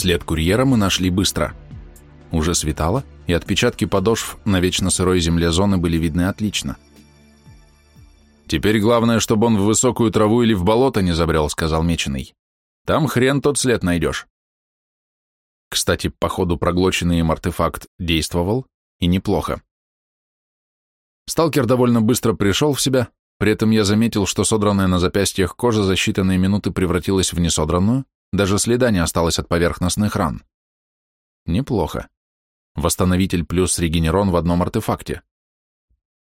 След курьера мы нашли быстро. Уже светало, и отпечатки подошв на вечно сырой земле зоны были видны отлично. «Теперь главное, чтобы он в высокую траву или в болото не забрел», — сказал Меченый. «Там хрен тот след найдешь». Кстати, по ходу проглоченный им артефакт действовал, и неплохо. Сталкер довольно быстро пришел в себя, при этом я заметил, что содранная на запястьях кожа за считанные минуты превратилась в несодранную, даже следа не осталось от поверхностных ран. Неплохо. Восстановитель плюс регенерон в одном артефакте.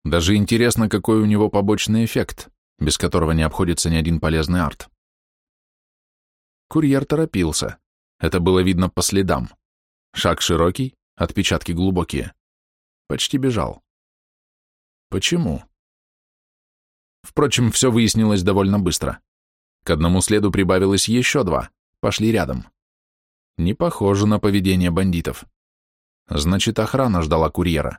Даже интересно, какой у него побочный эффект, без которого не обходится ни один полезный арт. Курьер торопился. Это было видно по следам. Шаг широкий, отпечатки глубокие. Почти бежал. Почему? Впрочем, все выяснилось довольно быстро. К одному следу прибавилось еще два, пошли рядом. Не похоже на поведение бандитов. Значит, охрана ждала курьера.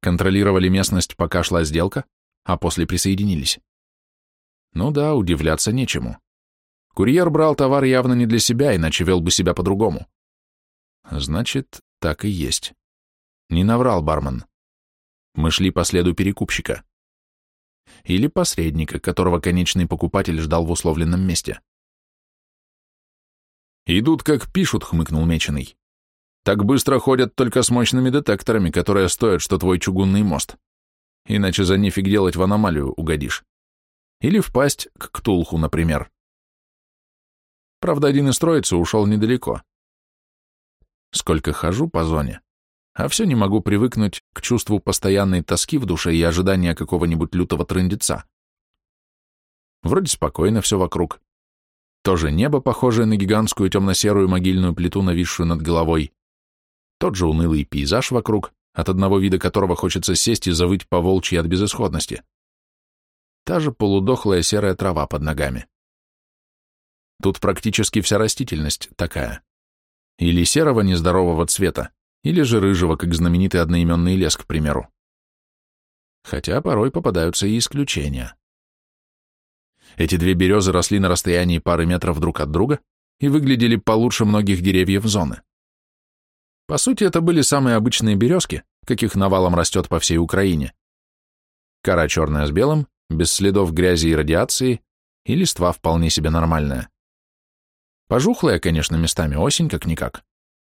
Контролировали местность, пока шла сделка, а после присоединились. Ну да, удивляться нечему. Курьер брал товар явно не для себя, иначе вел бы себя по-другому. Значит, так и есть. Не наврал бармен. Мы шли по следу перекупщика. Или посредника, которого конечный покупатель ждал в условленном месте. «Идут, как пишут», — хмыкнул Меченый. «Так быстро ходят только с мощными детекторами, которые стоят, что твой чугунный мост. Иначе за нефиг делать в аномалию угодишь. Или впасть к Ктулху, например. Правда, один из троицы ушел недалеко. Сколько хожу по зоне, а все не могу привыкнуть к чувству постоянной тоски в душе и ожидания какого-нибудь лютого трындеца. Вроде спокойно все вокруг. Тоже небо, похожее на гигантскую темно-серую могильную плиту, нависшую над головой. Тот же унылый пейзаж вокруг, от одного вида которого хочется сесть и завыть по волчьи от безысходности. Та же полудохлая серая трава под ногами. Тут практически вся растительность такая. Или серого нездорового цвета, или же рыжего, как знаменитый одноименный лес, к примеру. Хотя порой попадаются и исключения. Эти две березы росли на расстоянии пары метров друг от друга и выглядели получше многих деревьев зоны. По сути, это были самые обычные березки, каких навалом растет по всей Украине. Кора черная с белым, без следов грязи и радиации, и листва вполне себе нормальная. Пожухлая, конечно, местами осень как-никак,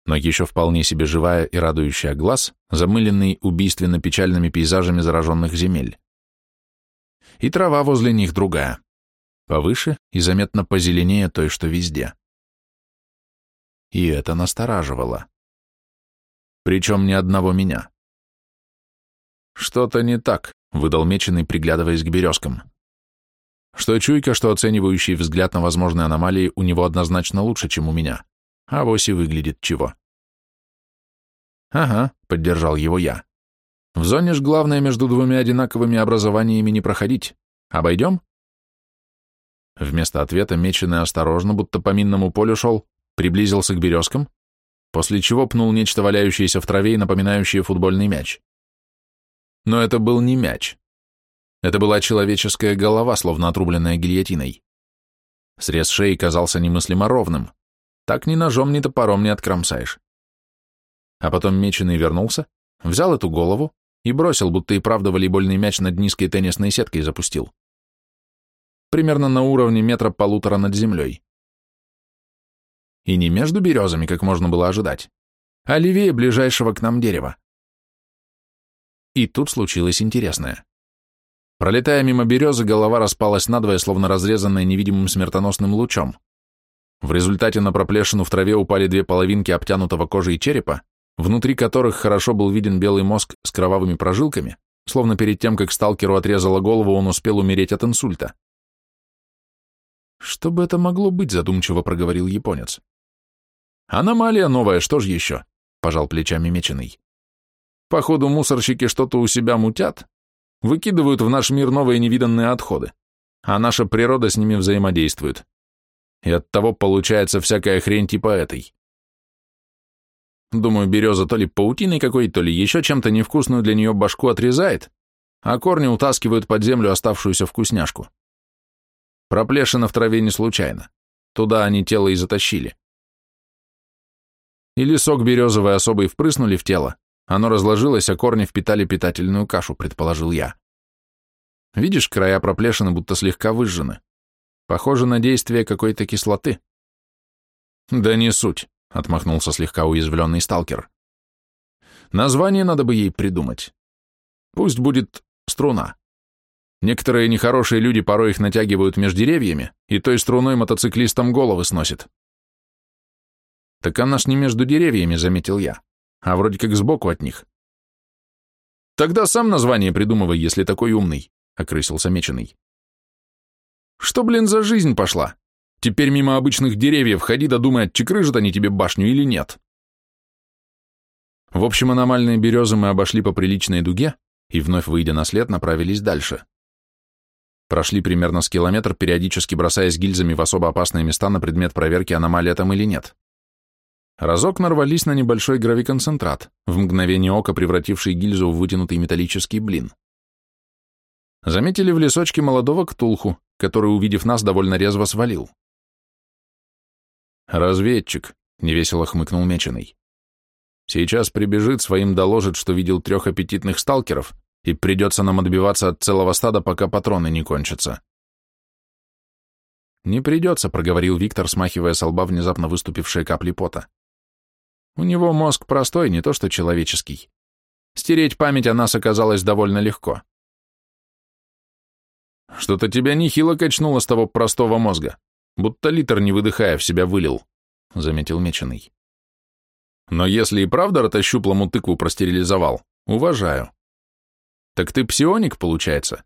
но еще вполне себе живая и радующая глаз, замыленный убийственно-печальными пейзажами зараженных земель. И трава возле них другая, повыше и заметно позеленее той, что везде. И это настораживало. Причем ни одного меня. «Что-то не так», — выдал меченый, приглядываясь к березкам. Что чуйка, что оценивающий взгляд на возможные аномалии у него однозначно лучше, чем у меня а вось и выглядит чего. «Ага», — поддержал его я. «В зоне ж главное между двумя одинаковыми образованиями не проходить. Обойдем?» Вместо ответа Меченый осторожно, будто по минному полю шел, приблизился к березкам, после чего пнул нечто валяющееся в траве и напоминающее футбольный мяч. Но это был не мяч. Это была человеческая голова, словно отрубленная гильотиной. Срез шеи казался немыслимо ровным. Так ни ножом, ни топором не откромсаешь. А потом меченый вернулся, взял эту голову и бросил, будто и правда волейбольный мяч над низкой теннисной сеткой запустил. Примерно на уровне метра полутора над землей. И не между березами, как можно было ожидать, а левее ближайшего к нам дерева. И тут случилось интересное. Пролетая мимо березы, голова распалась надвое, словно разрезанная невидимым смертоносным лучом. В результате на проплешину в траве упали две половинки обтянутого кожей черепа, внутри которых хорошо был виден белый мозг с кровавыми прожилками, словно перед тем, как сталкеру отрезала голову, он успел умереть от инсульта. «Что бы это могло быть?» — задумчиво проговорил японец. «Аномалия новая, что ж еще?» — пожал плечами меченый. «Походу, мусорщики что-то у себя мутят, выкидывают в наш мир новые невиданные отходы, а наша природа с ними взаимодействует и оттого получается всякая хрень типа этой. Думаю, береза то ли паутиной какой, то ли еще чем-то невкусную для нее башку отрезает, а корни утаскивают под землю оставшуюся вкусняшку. Проплешина в траве не случайно. Туда они тело и затащили. Или сок березовый особый впрыснули в тело, оно разложилось, а корни впитали питательную кашу, предположил я. Видишь, края проплешины будто слегка выжжены. Похоже на действие какой-то кислоты. Да не суть, отмахнулся слегка уязвленный сталкер. Название надо бы ей придумать. Пусть будет струна. Некоторые нехорошие люди порой их натягивают между деревьями, и той струной мотоциклистам головы сносит. Так она ж не между деревьями, заметил я а вроде как сбоку от них. Тогда сам название придумывай, если такой умный, — окрысился Меченый. Что, блин, за жизнь пошла? Теперь мимо обычных деревьев ходи да думай, отчекрыжат они тебе башню или нет. В общем, аномальные березы мы обошли по приличной дуге и, вновь выйдя на след, направились дальше. Прошли примерно с километр, периодически бросаясь гильзами в особо опасные места на предмет проверки, аномалия там или нет. Разок нарвались на небольшой гравиконцентрат, в мгновение ока превративший гильзу в вытянутый металлический блин. Заметили в лесочке молодого ктулху, который, увидев нас, довольно резво свалил. «Разведчик», — невесело хмыкнул Меченый. «Сейчас прибежит, своим доложит, что видел трех аппетитных сталкеров, и придется нам отбиваться от целого стада, пока патроны не кончатся». «Не придется», — проговорил Виктор, смахивая с лба внезапно выступившие капли пота. У него мозг простой, не то что человеческий. Стереть память о нас оказалось довольно легко. Что-то тебя нехило качнуло с того простого мозга, будто литр, не выдыхая, в себя вылил, — заметил Меченый. Но если и правда ротощуплому тыкву простерилизовал, уважаю. Так ты псионик, получается?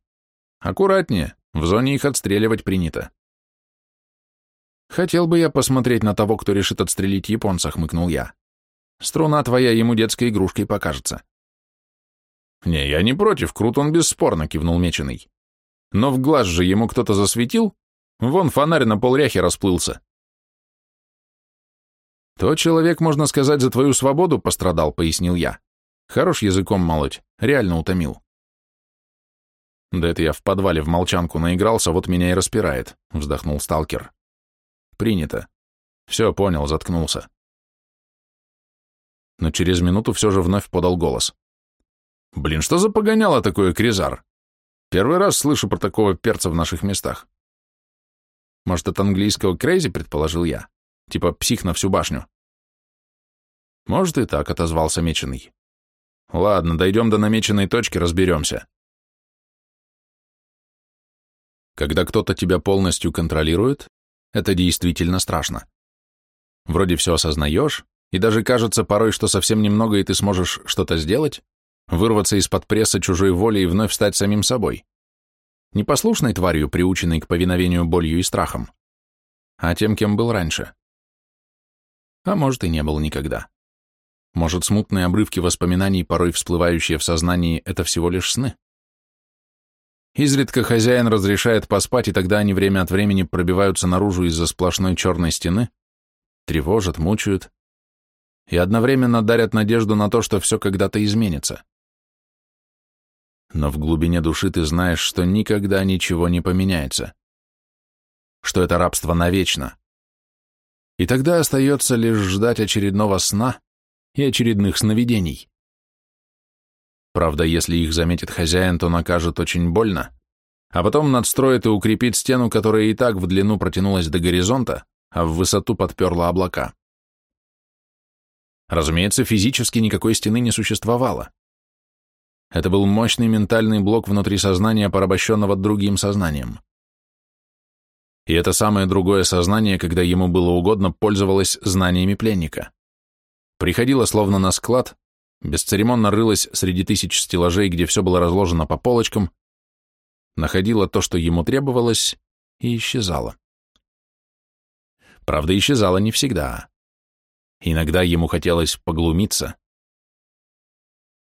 Аккуратнее, в зоне их отстреливать принято. Хотел бы я посмотреть на того, кто решит отстрелить японца, хмыкнул я. Струна твоя ему детской игрушкой покажется. Не, я не против, крут он бесспорно, кивнул Меченый. Но в глаз же ему кто-то засветил, вон фонарь на полряхе расплылся. То человек, можно сказать, за твою свободу пострадал, пояснил я. Хорош языком молоть, реально утомил. Да это я в подвале в молчанку наигрался, вот меня и распирает, вздохнул сталкер. Принято. Все, понял, заткнулся но через минуту все же вновь подал голос. «Блин, что за погоняло такое Кризар? Первый раз слышу про такого перца в наших местах». «Может, от английского крейзи?» — предположил я. «Типа псих на всю башню». «Может, и так», — отозвался Меченый. «Ладно, дойдем до намеченной точки, разберемся». Когда кто-то тебя полностью контролирует, это действительно страшно. Вроде все осознаешь, и даже кажется порой, что совсем немного, и ты сможешь что-то сделать, вырваться из-под пресса чужой воли и вновь стать самим собой. Непослушной тварью, приученной к повиновению болью и страхом, а тем, кем был раньше. А может, и не был никогда. Может, смутные обрывки воспоминаний, порой всплывающие в сознании, это всего лишь сны? Изредка хозяин разрешает поспать, и тогда они время от времени пробиваются наружу из-за сплошной черной стены, тревожат, мучают, и одновременно дарят надежду на то, что все когда-то изменится. Но в глубине души ты знаешь, что никогда ничего не поменяется, что это рабство навечно. И тогда остается лишь ждать очередного сна и очередных сновидений. Правда, если их заметит хозяин, то накажет очень больно, а потом надстроит и укрепит стену, которая и так в длину протянулась до горизонта, а в высоту подперла облака. Разумеется, физически никакой стены не существовало. Это был мощный ментальный блок внутри сознания, порабощенного другим сознанием. И это самое другое сознание, когда ему было угодно, пользовалось знаниями пленника. Приходило словно на склад, бесцеремонно рылось среди тысяч стеллажей, где все было разложено по полочкам, находило то, что ему требовалось, и исчезало. Правда, исчезало не всегда. Иногда ему хотелось поглумиться.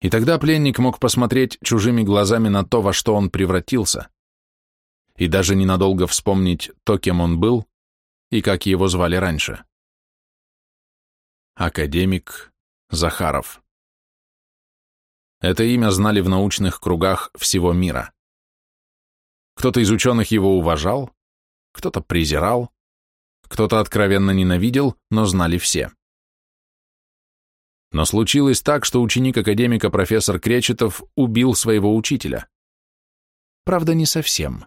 И тогда пленник мог посмотреть чужими глазами на то, во что он превратился, и даже ненадолго вспомнить то, кем он был и как его звали раньше. Академик Захаров. Это имя знали в научных кругах всего мира. Кто-то из ученых его уважал, кто-то презирал, кто-то откровенно ненавидел, но знали все. Но случилось так, что ученик академика профессор Кречетов убил своего учителя. Правда, не совсем.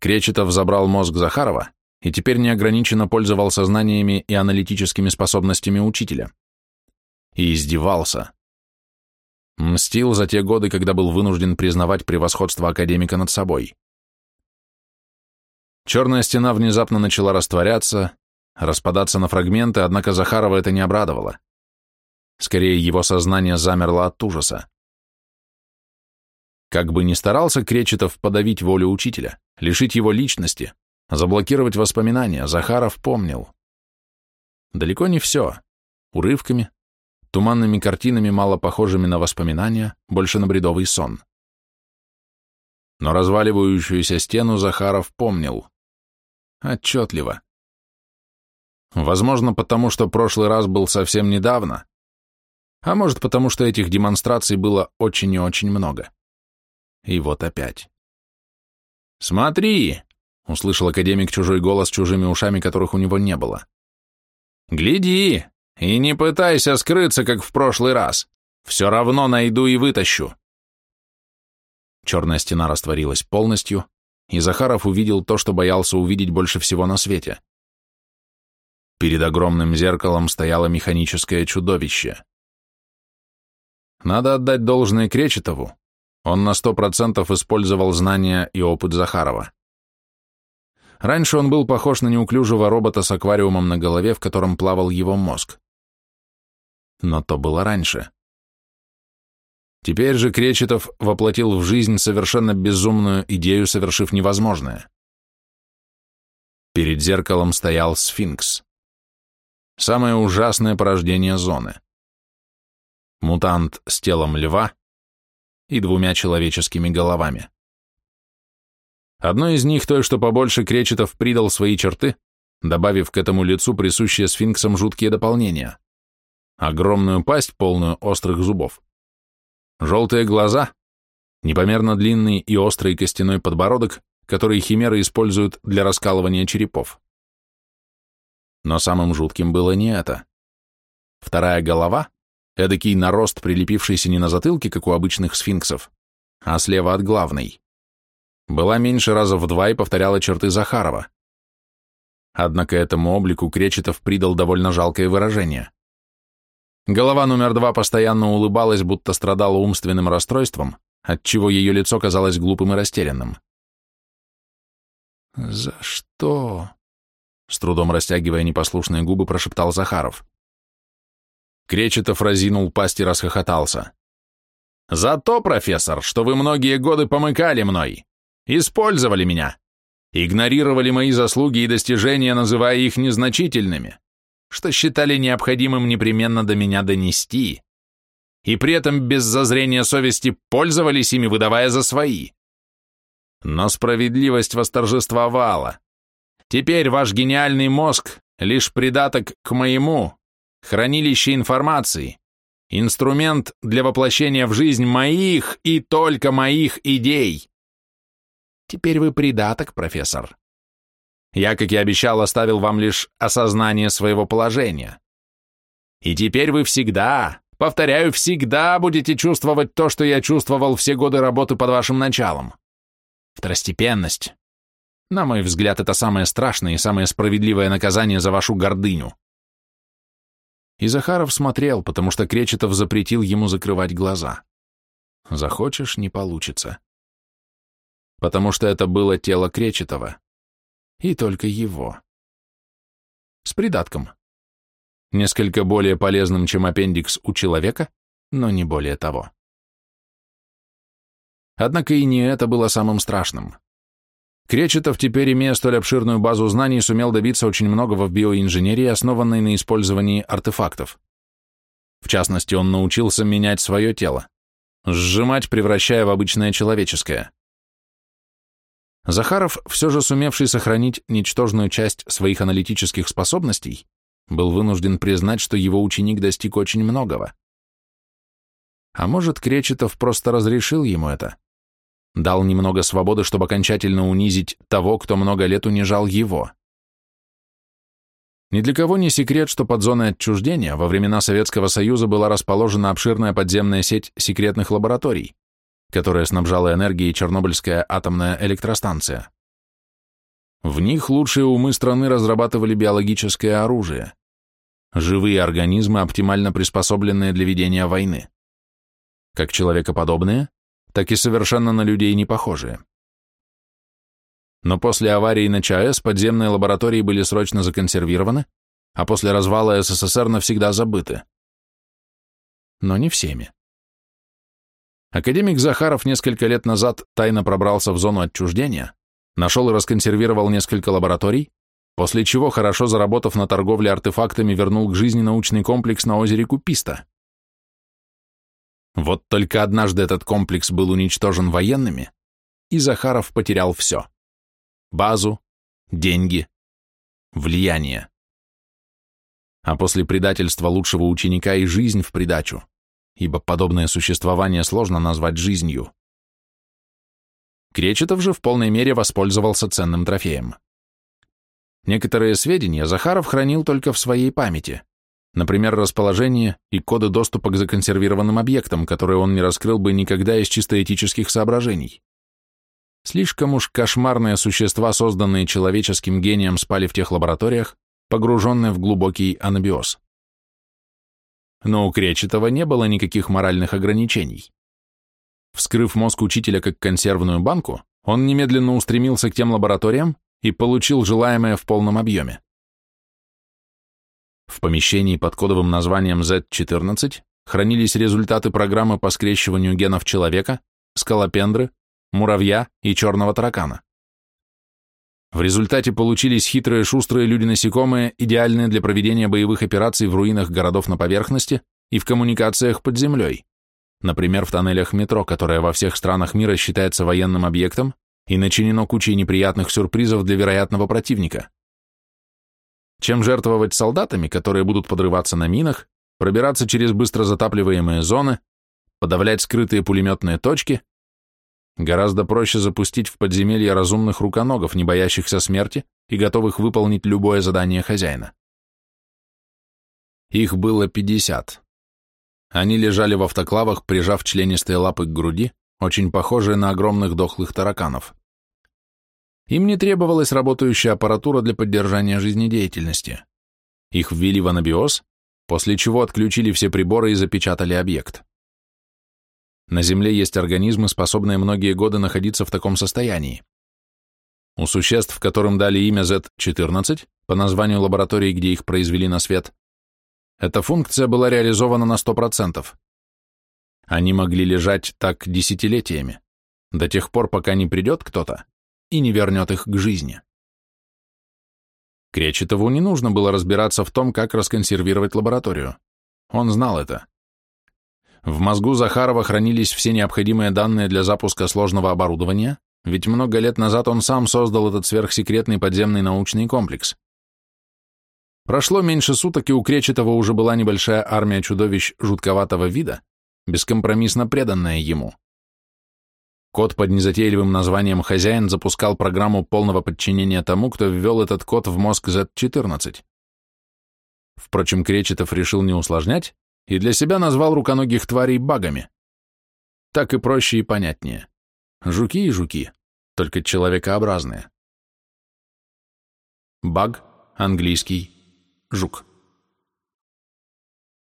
Кречетов забрал мозг Захарова и теперь неограниченно пользовался знаниями и аналитическими способностями учителя. И издевался. Мстил за те годы, когда был вынужден признавать превосходство академика над собой. Черная стена внезапно начала растворяться, распадаться на фрагменты, однако Захарова это не обрадовало. Скорее, его сознание замерло от ужаса. Как бы ни старался Кречетов подавить волю учителя, лишить его личности, заблокировать воспоминания, Захаров помнил. Далеко не все. Урывками, туманными картинами, мало похожими на воспоминания, больше на бредовый сон. Но разваливающуюся стену Захаров помнил. Отчетливо. Возможно, потому что прошлый раз был совсем недавно, а может, потому что этих демонстраций было очень и очень много. И вот опять. «Смотри!» — услышал академик чужой голос чужими ушами, которых у него не было. «Гляди! И не пытайся скрыться, как в прошлый раз. Все равно найду и вытащу». Черная стена растворилась полностью, и Захаров увидел то, что боялся увидеть больше всего на свете. Перед огромным зеркалом стояло механическое чудовище. Надо отдать должное Кречетову. Он на сто процентов использовал знания и опыт Захарова. Раньше он был похож на неуклюжего робота с аквариумом на голове, в котором плавал его мозг. Но то было раньше. Теперь же Кречетов воплотил в жизнь совершенно безумную идею, совершив невозможное. Перед зеркалом стоял сфинкс. Самое ужасное порождение зоны. Мутант с телом льва и двумя человеческими головами. Одной из них, той, что побольше Кречетов, придал свои черты, добавив к этому лицу присущие сфинксам жуткие дополнения. Огромную пасть, полную острых зубов, Желтые глаза, непомерно длинный и острый костяной подбородок, который химеры используют для раскалывания черепов. Но самым жутким было не это. Вторая голова, эдакий нарост, прилепившийся не на затылке, как у обычных сфинксов, а слева от главной, была меньше раза в два и повторяла черты Захарова. Однако этому облику Кречетов придал довольно жалкое выражение. Голова номер два постоянно улыбалась, будто страдала умственным расстройством, отчего ее лицо казалось глупым и растерянным. «За что?» — с трудом растягивая непослушные губы, прошептал Захаров. Кречетов разинул пасть и расхохотался. «За то, профессор, что вы многие годы помыкали мной, использовали меня, игнорировали мои заслуги и достижения, называя их незначительными что считали необходимым непременно до меня донести, и при этом без зазрения совести пользовались ими, выдавая за свои. Но справедливость восторжествовала. Теперь ваш гениальный мозг — лишь придаток к моему, хранилище информации, инструмент для воплощения в жизнь моих и только моих идей. Теперь вы придаток, профессор. Я, как и обещал, оставил вам лишь осознание своего положения. И теперь вы всегда, повторяю, всегда будете чувствовать то, что я чувствовал все годы работы под вашим началом. Второстепенность. На мой взгляд, это самое страшное и самое справедливое наказание за вашу гордыню. И Захаров смотрел, потому что Кречетов запретил ему закрывать глаза. Захочешь — не получится. Потому что это было тело Кречетова и только его. С придатком. Несколько более полезным, чем аппендикс у человека, но не более того. Однако и не это было самым страшным. Кречетов, теперь имея столь обширную базу знаний, сумел добиться очень многого в биоинженерии, основанной на использовании артефактов. В частности, он научился менять свое тело, сжимать, превращая в обычное человеческое. Захаров, все же сумевший сохранить ничтожную часть своих аналитических способностей, был вынужден признать, что его ученик достиг очень многого. А может, Кречетов просто разрешил ему это? Дал немного свободы, чтобы окончательно унизить того, кто много лет унижал его. Ни для кого не секрет, что под зоной отчуждения во времена Советского Союза была расположена обширная подземная сеть секретных лабораторий, которая снабжала энергией Чернобыльская атомная электростанция. В них лучшие умы страны разрабатывали биологическое оружие, живые организмы, оптимально приспособленные для ведения войны, как человекоподобные, так и совершенно на людей не похожие. Но после аварии на ЧАЭС подземные лаборатории были срочно законсервированы, а после развала СССР навсегда забыты. Но не всеми. Академик Захаров несколько лет назад тайно пробрался в зону отчуждения, нашел и расконсервировал несколько лабораторий, после чего, хорошо заработав на торговле артефактами, вернул к жизни научный комплекс на озере Куписта. Вот только однажды этот комплекс был уничтожен военными, и Захаров потерял все базу, деньги, влияние. А после предательства лучшего ученика и жизнь в придачу, ибо подобное существование сложно назвать жизнью. Кречетов же в полной мере воспользовался ценным трофеем. Некоторые сведения Захаров хранил только в своей памяти, например, расположение и коды доступа к законсервированным объектам, которые он не раскрыл бы никогда из чисто этических соображений. Слишком уж кошмарные существа, созданные человеческим гением, спали в тех лабораториях, погруженные в глубокий анабиоз. Но у Кречетова не было никаких моральных ограничений. Вскрыв мозг учителя как консервную банку, он немедленно устремился к тем лабораториям и получил желаемое в полном объеме. В помещении под кодовым названием Z14 хранились результаты программы по скрещиванию генов человека, скалопендры, муравья и черного таракана. В результате получились хитрые шустрые люди-насекомые, идеальные для проведения боевых операций в руинах городов на поверхности и в коммуникациях под землей, например, в тоннелях метро, которое во всех странах мира считается военным объектом и начинено кучей неприятных сюрпризов для вероятного противника. Чем жертвовать солдатами, которые будут подрываться на минах, пробираться через быстро затапливаемые зоны, подавлять скрытые пулеметные точки, Гораздо проще запустить в подземелье разумных руконогов, не боящихся смерти и готовых выполнить любое задание хозяина. Их было пятьдесят. Они лежали в автоклавах, прижав членистые лапы к груди, очень похожие на огромных дохлых тараканов. Им не требовалась работающая аппаратура для поддержания жизнедеятельности. Их ввели в анабиоз, после чего отключили все приборы и запечатали объект. На Земле есть организмы, способные многие годы находиться в таком состоянии. У существ, которым дали имя Z14, по названию лаборатории, где их произвели на свет, эта функция была реализована на 100%. Они могли лежать так десятилетиями, до тех пор, пока не придет кто-то и не вернет их к жизни. Кречетову не нужно было разбираться в том, как расконсервировать лабораторию. Он знал это. В мозгу Захарова хранились все необходимые данные для запуска сложного оборудования, ведь много лет назад он сам создал этот сверхсекретный подземный научный комплекс. Прошло меньше суток, и у Кречетова уже была небольшая армия чудовищ жутковатого вида, бескомпромиссно преданная ему. Код под незатейливым названием «Хозяин» запускал программу полного подчинения тому, кто ввел этот код в мозг Z14. Впрочем, Кречетов решил не усложнять и для себя назвал руконогих тварей багами. Так и проще и понятнее. Жуки и жуки, только человекообразные. Баг, английский, жук.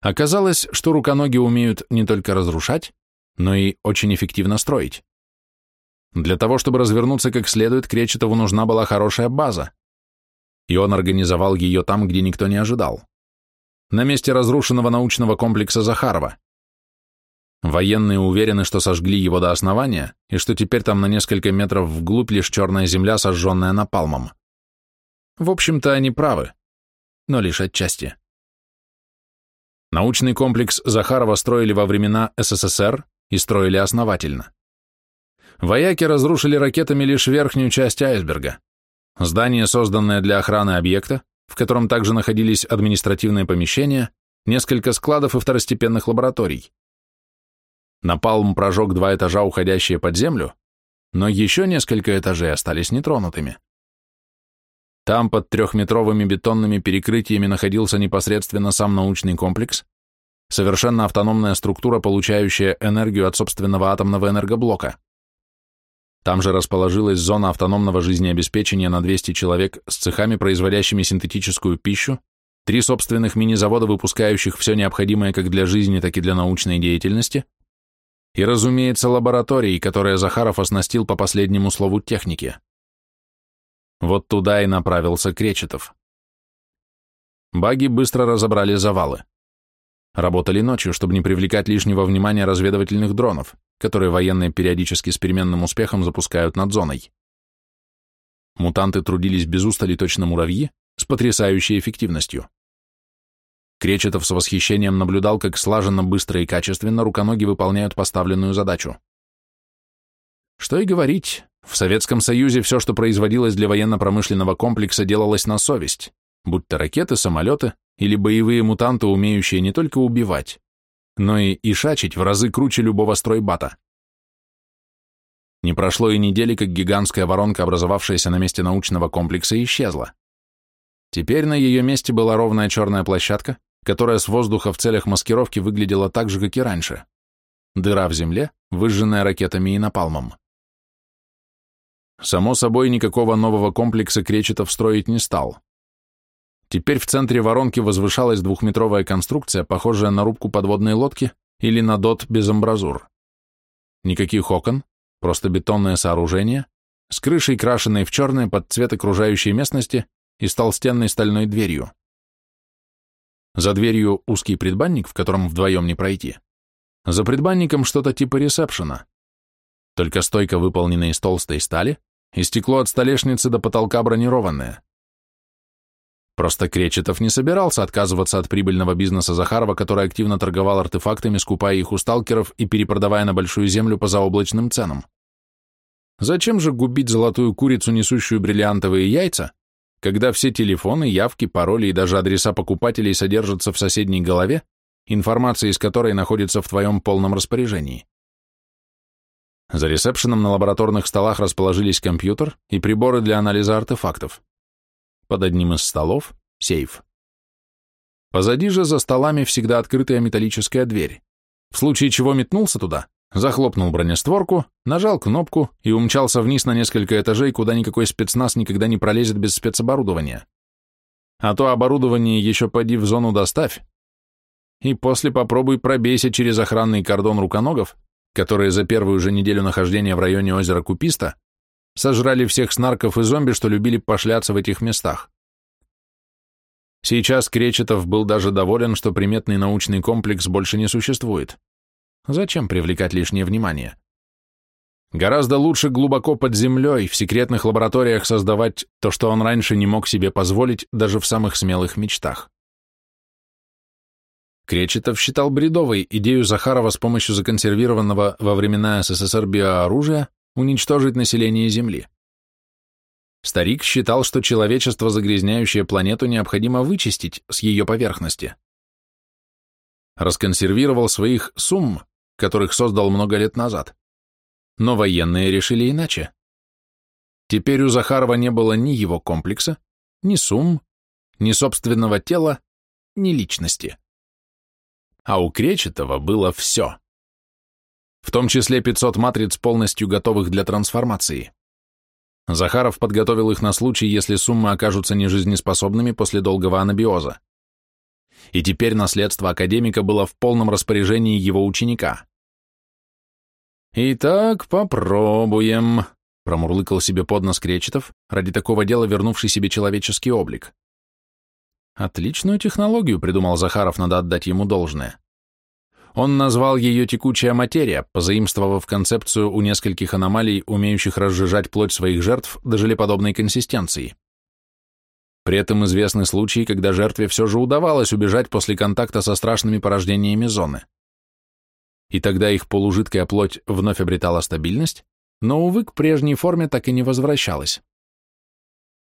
Оказалось, что руконоги умеют не только разрушать, но и очень эффективно строить. Для того, чтобы развернуться как следует, Кречетову нужна была хорошая база, и он организовал ее там, где никто не ожидал на месте разрушенного научного комплекса Захарова. Военные уверены, что сожгли его до основания, и что теперь там на несколько метров вглубь лишь черная земля, сожженная напалмом. В общем-то, они правы, но лишь отчасти. Научный комплекс Захарова строили во времена СССР и строили основательно. Вояки разрушили ракетами лишь верхнюю часть айсберга. Здание, созданное для охраны объекта, в котором также находились административные помещения, несколько складов и второстепенных лабораторий. Напалм прожег два этажа, уходящие под землю, но еще несколько этажей остались нетронутыми. Там под трехметровыми бетонными перекрытиями находился непосредственно сам научный комплекс, совершенно автономная структура, получающая энергию от собственного атомного энергоблока. Там же расположилась зона автономного жизнеобеспечения на 200 человек с цехами, производящими синтетическую пищу, три собственных мини-завода, выпускающих все необходимое как для жизни, так и для научной деятельности, и, разумеется, лаборатории, которые Захаров оснастил по последнему слову техники. Вот туда и направился Кречетов. Баги быстро разобрали завалы. Работали ночью, чтобы не привлекать лишнего внимания разведывательных дронов, которые военные периодически с переменным успехом запускают над зоной. Мутанты трудились без устали точно муравьи, с потрясающей эффективностью. Кречетов с восхищением наблюдал, как слаженно, быстро и качественно руконоги выполняют поставленную задачу. Что и говорить, в Советском Союзе все, что производилось для военно-промышленного комплекса, делалось на совесть, будь то ракеты, самолеты, или боевые мутанты, умеющие не только убивать, но и ишачить в разы круче любого стройбата. Не прошло и недели, как гигантская воронка, образовавшаяся на месте научного комплекса, исчезла. Теперь на ее месте была ровная черная площадка, которая с воздуха в целях маскировки выглядела так же, как и раньше. Дыра в земле, выжженная ракетами и напалмом. Само собой, никакого нового комплекса Кречетов строить не стал. Теперь в центре воронки возвышалась двухметровая конструкция, похожая на рубку подводной лодки или на дот без амбразур. Никаких окон, просто бетонное сооружение, с крышей, крашенной в черное под цвет окружающей местности и с толстенной стальной дверью. За дверью узкий предбанник, в котором вдвоем не пройти. За предбанником что-то типа ресепшена. Только стойка выполнена из толстой стали, и стекло от столешницы до потолка бронированное. Просто Кречетов не собирался отказываться от прибыльного бизнеса Захарова, который активно торговал артефактами, скупая их у сталкеров и перепродавая на большую землю по заоблачным ценам. Зачем же губить золотую курицу, несущую бриллиантовые яйца, когда все телефоны, явки, пароли и даже адреса покупателей содержатся в соседней голове, информация из которой находится в твоем полном распоряжении? За ресепшеном на лабораторных столах расположились компьютер и приборы для анализа артефактов. Под одним из столов — сейф. Позади же за столами всегда открытая металлическая дверь. В случае чего метнулся туда, захлопнул бронестворку, нажал кнопку и умчался вниз на несколько этажей, куда никакой спецназ никогда не пролезет без спецоборудования. А то оборудование еще поди в зону доставь. И после попробуй пробейся через охранный кордон руконогов, которые за первую же неделю нахождения в районе озера Куписта сожрали всех снарков и зомби, что любили пошляться в этих местах. Сейчас Кречетов был даже доволен, что приметный научный комплекс больше не существует. Зачем привлекать лишнее внимание? Гораздо лучше глубоко под землей, в секретных лабораториях создавать то, что он раньше не мог себе позволить даже в самых смелых мечтах. Кречетов считал бредовой идею Захарова с помощью законсервированного во времена СССР биооружия уничтожить население Земли. Старик считал, что человечество, загрязняющее планету, необходимо вычистить с ее поверхности. Расконсервировал своих сумм, которых создал много лет назад. Но военные решили иначе. Теперь у Захарова не было ни его комплекса, ни сумм, ни собственного тела, ни личности. А у Кречетова было все в том числе 500 матриц, полностью готовых для трансформации. Захаров подготовил их на случай, если суммы окажутся нежизнеспособными после долгого анабиоза. И теперь наследство академика было в полном распоряжении его ученика. «Итак, попробуем», — промурлыкал себе под нос Кречетов, ради такого дела вернувший себе человеческий облик. «Отличную технологию», — придумал Захаров, надо отдать ему должное. Он назвал ее «текучая материя», позаимствовав концепцию у нескольких аномалий, умеющих разжижать плоть своих жертв до желеподобной консистенции. При этом известны случаи, когда жертве все же удавалось убежать после контакта со страшными порождениями зоны. И тогда их полужидкая плоть вновь обретала стабильность, но, увы, к прежней форме так и не возвращалась.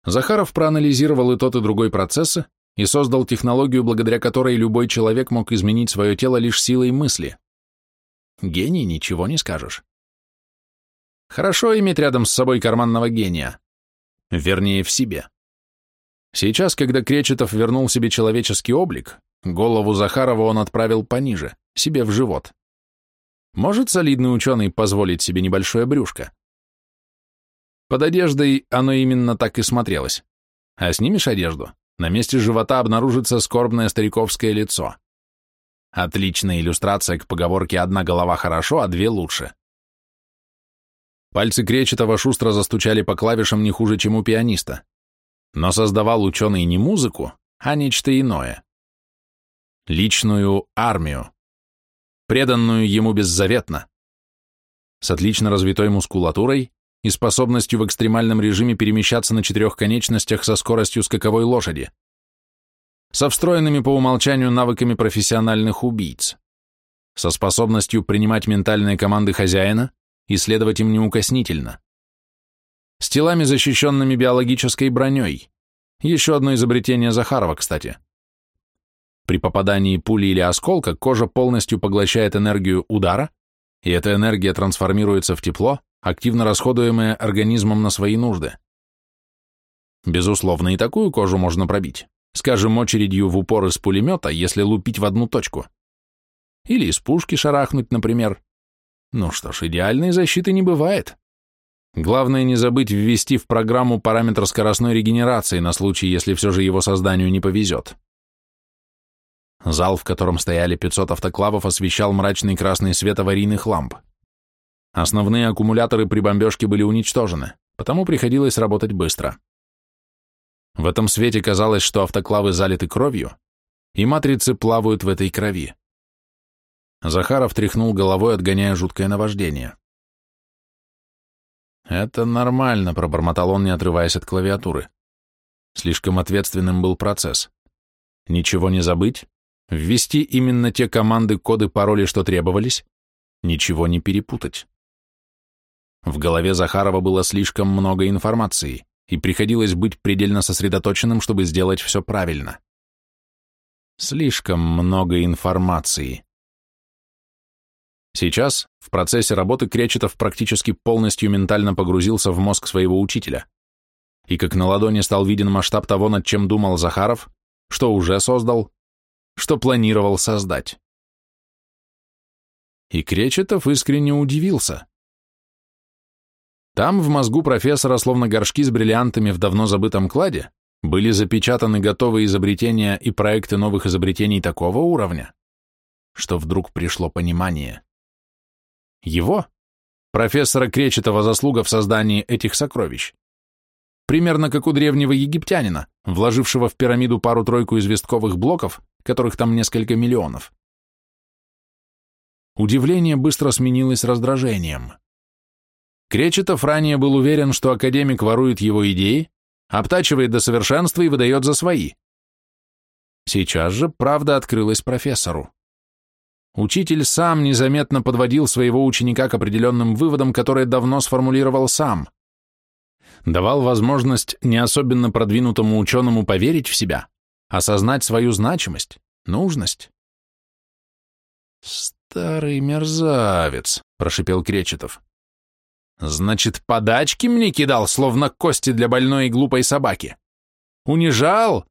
Захаров проанализировал и тот, и другой процессы, и создал технологию, благодаря которой любой человек мог изменить свое тело лишь силой мысли. Гений, ничего не скажешь. Хорошо иметь рядом с собой карманного гения. Вернее, в себе. Сейчас, когда Кречетов вернул себе человеческий облик, голову Захарова он отправил пониже, себе в живот. Может солидный ученый позволить себе небольшое брюшко? Под одеждой оно именно так и смотрелось. А снимешь одежду, на месте живота обнаружится скорбное стариковское лицо. Отличная иллюстрация к поговорке «одна голова хорошо, а две лучше». Пальцы Кречетова шустро застучали по клавишам не хуже, чем у пианиста. Но создавал ученый не музыку, а нечто иное. Личную армию, преданную ему беззаветно, с отлично развитой мускулатурой и способностью в экстремальном режиме перемещаться на четырех конечностях со скоростью скаковой лошади, со встроенными по умолчанию навыками профессиональных убийц, со способностью принимать ментальные команды хозяина и следовать им неукоснительно, с телами, защищенными биологической броней, еще одно изобретение Захарова, кстати. При попадании пули или осколка кожа полностью поглощает энергию удара, и эта энергия трансформируется в тепло, активно расходуемое организмом на свои нужды. Безусловно, и такую кожу можно пробить, скажем, очередью в упор из пулемета, если лупить в одну точку. Или из пушки шарахнуть, например. Ну что ж, идеальной защиты не бывает. Главное не забыть ввести в программу параметр скоростной регенерации на случай, если все же его созданию не повезет. Зал, в котором стояли 500 автоклавов, освещал мрачный красный свет аварийных ламп. Основные аккумуляторы при бомбежке были уничтожены, потому приходилось работать быстро. В этом свете казалось, что автоклавы залиты кровью, и матрицы плавают в этой крови. Захаров тряхнул головой, отгоняя жуткое наваждение. «Это нормально», — пробормотал он, не отрываясь от клавиатуры. Слишком ответственным был процесс. Ничего не забыть, ввести именно те команды, коды, пароли, что требовались, ничего не перепутать. В голове Захарова было слишком много информации, и приходилось быть предельно сосредоточенным, чтобы сделать все правильно. Слишком много информации. Сейчас, в процессе работы, Кречетов практически полностью ментально погрузился в мозг своего учителя. И как на ладони стал виден масштаб того, над чем думал Захаров, что уже создал, что планировал создать. И Кречетов искренне удивился. Там, в мозгу профессора, словно горшки с бриллиантами в давно забытом кладе, были запечатаны готовые изобретения и проекты новых изобретений такого уровня, что вдруг пришло понимание. Его, профессора Кречетова, заслуга в создании этих сокровищ. Примерно как у древнего египтянина, вложившего в пирамиду пару-тройку известковых блоков, которых там несколько миллионов. Удивление быстро сменилось раздражением. Кречетов ранее был уверен, что академик ворует его идеи, обтачивает до совершенства и выдает за свои. Сейчас же правда открылась профессору. Учитель сам незаметно подводил своего ученика к определенным выводам, которые давно сформулировал сам. Давал возможность не особенно продвинутому ученому поверить в себя, осознать свою значимость, нужность. «Старый мерзавец», — прошипел Кречетов. Значит, подачки мне кидал, словно кости для больной и глупой собаки. Унижал?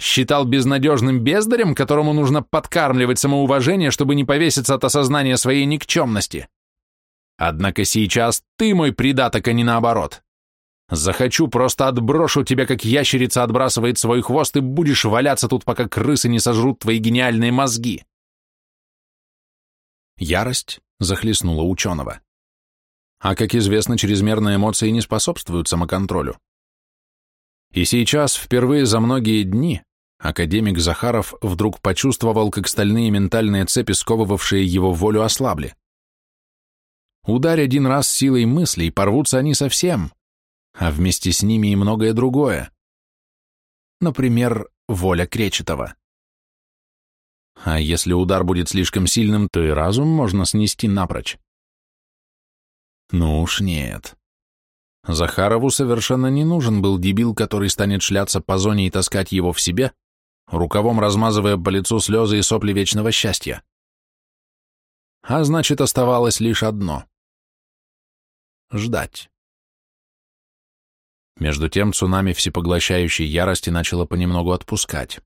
Считал безнадежным бездарем, которому нужно подкармливать самоуважение, чтобы не повеситься от осознания своей никчемности. Однако сейчас ты мой придаток, а не наоборот. Захочу, просто отброшу тебя, как ящерица отбрасывает свой хвост, и будешь валяться тут, пока крысы не сожрут твои гениальные мозги. Ярость захлестнула ученого. А, как известно, чрезмерные эмоции не способствуют самоконтролю. И сейчас, впервые за многие дни, академик Захаров вдруг почувствовал, как стальные ментальные цепи, сковывавшие его волю, ослабли. Ударь один раз силой мыслей, порвутся они совсем, а вместе с ними и многое другое. Например, воля Кречетова. А если удар будет слишком сильным, то и разум можно снести напрочь. Ну уж нет. Захарову совершенно не нужен был дебил, который станет шляться по зоне и таскать его в себе, рукавом размазывая по лицу слезы и сопли вечного счастья. А значит, оставалось лишь одно — ждать. Между тем цунами всепоглощающей ярости начало понемногу отпускать.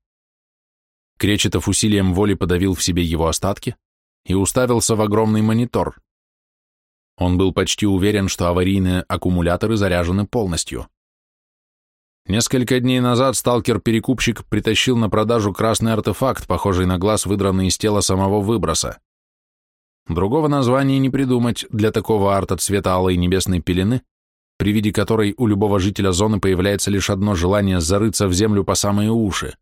Кречетов усилием воли подавил в себе его остатки и уставился в огромный монитор. Он был почти уверен, что аварийные аккумуляторы заряжены полностью. Несколько дней назад сталкер-перекупщик притащил на продажу красный артефакт, похожий на глаз, выдранный из тела самого выброса. Другого названия не придумать для такого арта цвета алой небесной пелены, при виде которой у любого жителя зоны появляется лишь одно желание зарыться в землю по самые уши.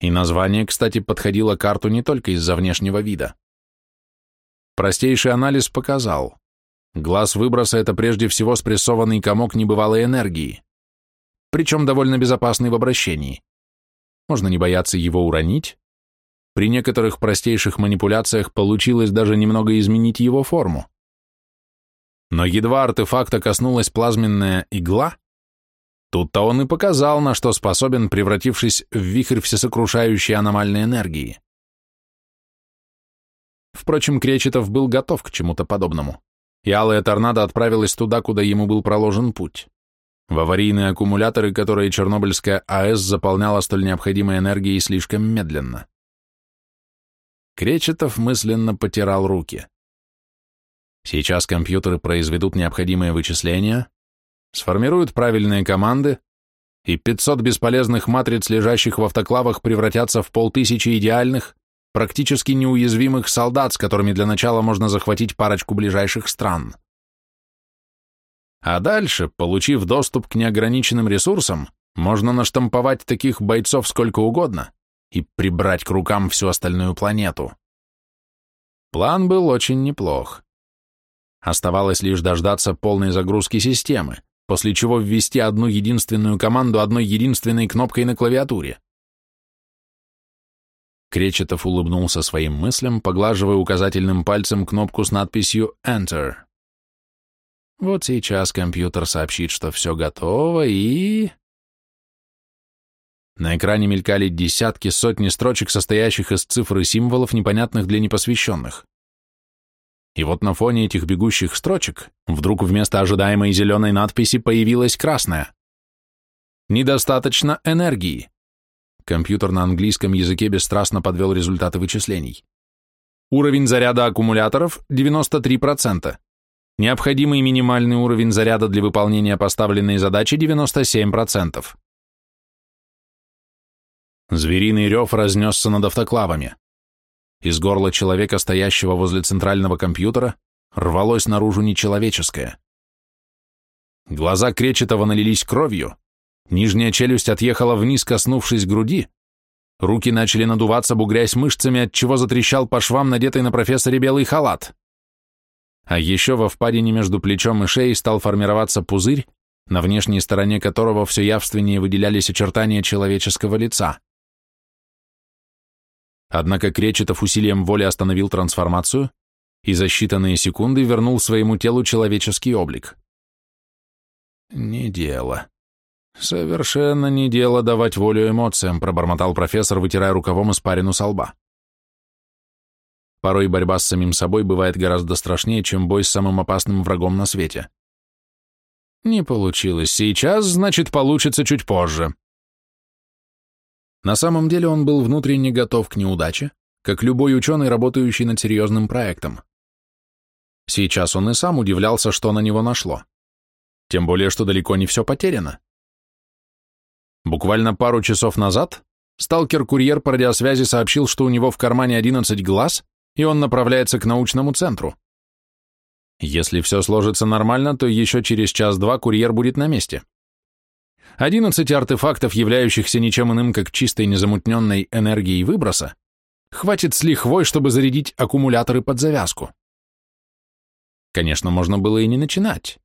И название, кстати, подходило карту не только из-за внешнего вида. Простейший анализ показал. Глаз выброса — это прежде всего спрессованный комок небывалой энергии, причем довольно безопасный в обращении. Можно не бояться его уронить, при некоторых простейших манипуляциях получилось даже немного изменить его форму. Но едва артефакта коснулась плазменная игла, тут-то он и показал, на что способен, превратившись в вихрь всесокрушающей аномальной энергии. Впрочем, Кречетов был готов к чему-то подобному, и алая торнадо отправилась туда, куда ему был проложен путь, в аварийные аккумуляторы, которые Чернобыльская АЭС заполняла столь необходимой энергией слишком медленно. Кречетов мысленно потирал руки. Сейчас компьютеры произведут необходимые вычисления, сформируют правильные команды, и 500 бесполезных матриц, лежащих в автоклавах, превратятся в полтысячи идеальных, практически неуязвимых солдат, с которыми для начала можно захватить парочку ближайших стран. А дальше, получив доступ к неограниченным ресурсам, можно наштамповать таких бойцов сколько угодно, и прибрать к рукам всю остальную планету. План был очень неплох. Оставалось лишь дождаться полной загрузки системы, после чего ввести одну единственную команду одной единственной кнопкой на клавиатуре. Кречетов улыбнулся своим мыслям, поглаживая указательным пальцем кнопку с надписью «Enter». Вот сейчас компьютер сообщит, что все готово, и... На экране мелькали десятки, сотни строчек, состоящих из цифр и символов, непонятных для непосвященных. И вот на фоне этих бегущих строчек вдруг вместо ожидаемой зеленой надписи появилась красная. Недостаточно энергии. Компьютер на английском языке бесстрастно подвел результаты вычислений. Уровень заряда аккумуляторов 93%. Необходимый минимальный уровень заряда для выполнения поставленной задачи 97%. Звериный рев разнесся над автоклавами. Из горла человека, стоящего возле центрального компьютера, рвалось наружу нечеловеческое. Глаза Кречетова налились кровью, нижняя челюсть отъехала вниз, коснувшись груди, руки начали надуваться, бугрясь мышцами, отчего затрещал по швам надетый на профессоре белый халат. А еще во впадине между плечом и шеей стал формироваться пузырь, на внешней стороне которого все явственнее выделялись очертания человеческого лица. Однако Кречетов усилием воли остановил трансформацию и за считанные секунды вернул своему телу человеческий облик. «Не дело. Совершенно не дело давать волю эмоциям», пробормотал профессор, вытирая рукавом испарину со лба. Порой борьба с самим собой бывает гораздо страшнее, чем бой с самым опасным врагом на свете. «Не получилось сейчас, значит, получится чуть позже», на самом деле он был внутренне готов к неудаче, как любой ученый, работающий над серьезным проектом. Сейчас он и сам удивлялся, что на него нашло. Тем более, что далеко не все потеряно. Буквально пару часов назад сталкер-курьер по радиосвязи сообщил, что у него в кармане 11 глаз, и он направляется к научному центру. Если все сложится нормально, то еще через час-два курьер будет на месте. 11 артефактов, являющихся ничем иным, как чистой незамутненной энергией выброса, хватит с лихвой, чтобы зарядить аккумуляторы под завязку. Конечно, можно было и не начинать.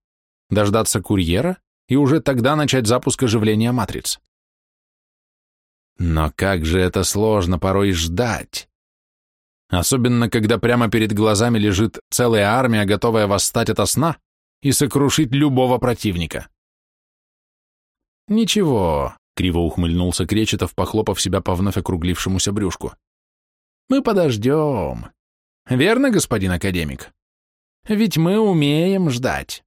Дождаться курьера и уже тогда начать запуск оживления матриц. Но как же это сложно порой ждать. Особенно, когда прямо перед глазами лежит целая армия, готовая восстать ото сна и сокрушить любого противника. «Ничего», — криво ухмыльнулся Кречетов, похлопав себя по вновь округлившемуся брюшку. «Мы подождем. Верно, господин академик? Ведь мы умеем ждать».